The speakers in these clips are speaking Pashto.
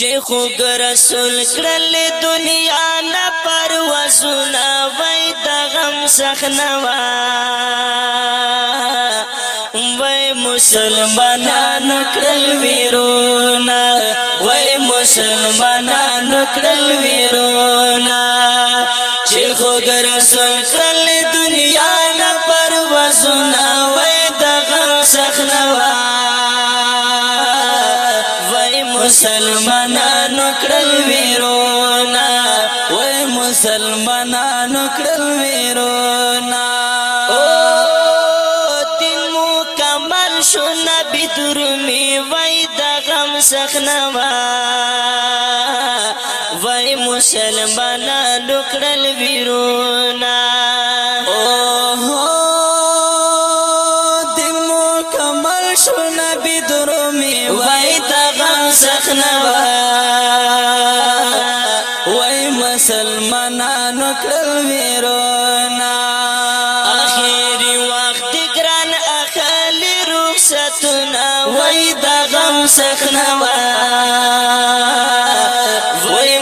چې خو رسول کړل دنیا نه پروازونه وای د غم سخنوا وای مسلمانان کړل ویرونا وای مسلمانان کړل ویرونا چې خو رسول کړل دنیا نه پروازونه کړل ویرونا او تین مکمل شو نبی درمی وای د غم سخنوا وای مسلمانانو کړل ویرونا شو نبی درومی وای تا غم سخنوا وای مسلمان کل میرونا اخیری وخت ګران اخلي رخصتنا وای غم سخنوا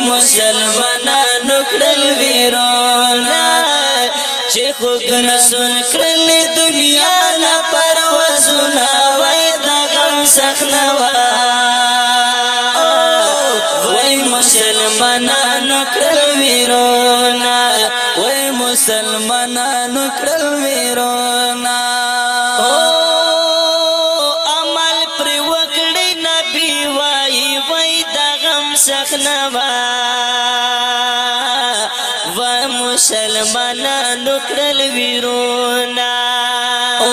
ویرونا دنیا مسلمانانو کړل ویرونا او عمل پر وکړي نبی وای وای د غم شخنوا و مسلمانانو کړل ویرونا او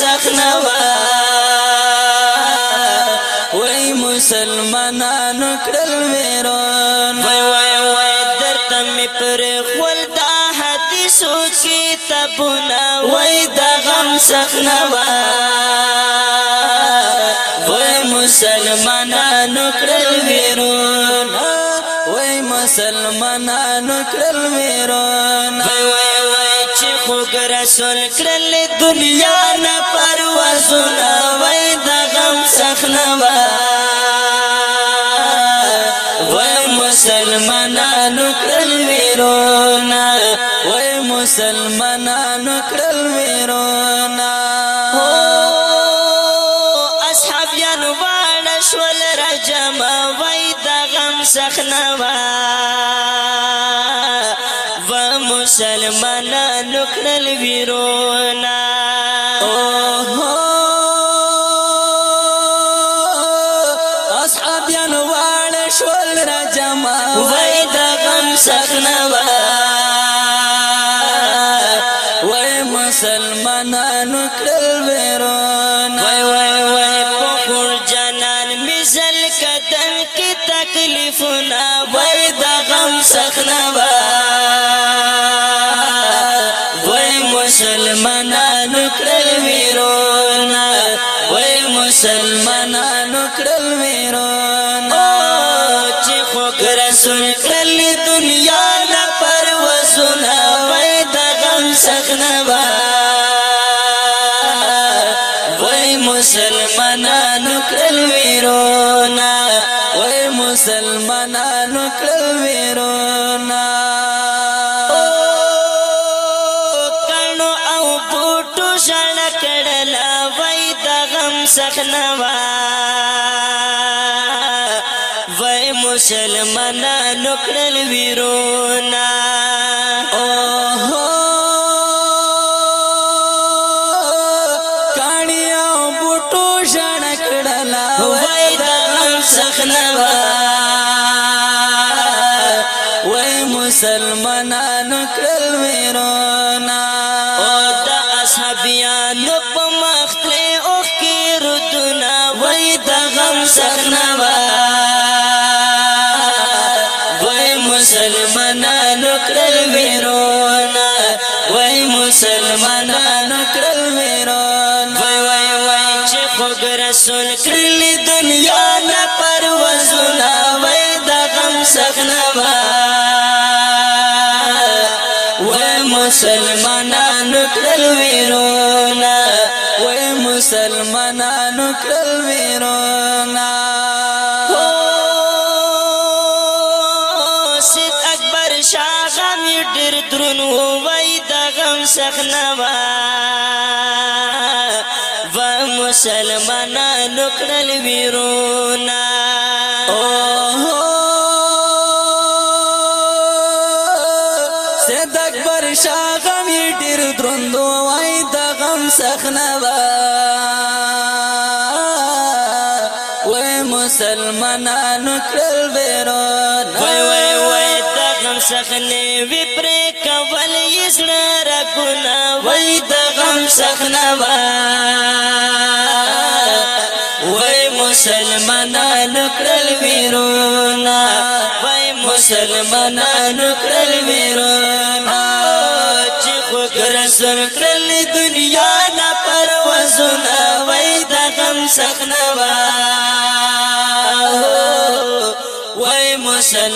سخنوا کړل ویران وای وای وای درته می پر خپل دا حدیثو کتابونه وای دا غم سخنه وای مسلمانانو کړل ویران وای مسلمانانو کړل ویران وای وای وای چې خو رسول کړل دنیا نه پروازونه وای دا غم سخنه مسلمانانو کړل ویرونا وای مسلمانانو کړل ویرونا اصحاب یان وړ شول رجما وای د غم سخنوا و مسلمانانو کړل ویرونا کړل ویران وای وای وای پخور جنان مثال کتن کی تکلیفونه وای د غم سخنا وا وای مسلمانانو کړل ویران وای مسلمانانو کړل ویران چې خو رسول کړل مسلمانانو کل ویرونا وای مسلمانانو کل ویرونا کانو او بوټو شان کړل وای د غم سخنوا وای مسلمانانو کل ویرونا مسلمانانو کړل ویرونا او د اصحابیانو په مخله او کې ردونه وای د غم سخنوا وای مسلمانانو کړل ویرونا وای مسلمانانو کړل ویرونا وای وای وای چې خو رسول کړل دنیا نه مسلمانانو کړل ویرونا وای مسلمانانو کړل ویرونا سید اکبر شاه غم درون درنو وای د غم سخنوا و مسلمانانو کړل ویرونا د اکبر شاه غم یې ډیر دروند وای د غم سخنه و وای مسلمانانو کړل بیرون وای وای وای د غم سخنه وی پر کول یې سره را وای د غم سخنه وا وای مسلمانانو کړل بیرون وای مسلمانانو کړل بیرون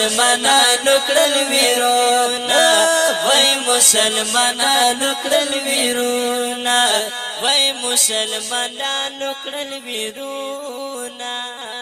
مسلمانانو کړل ویرونه وای مسلمانانو کړل ویرونه وای مسلمانانو کړل ویرونه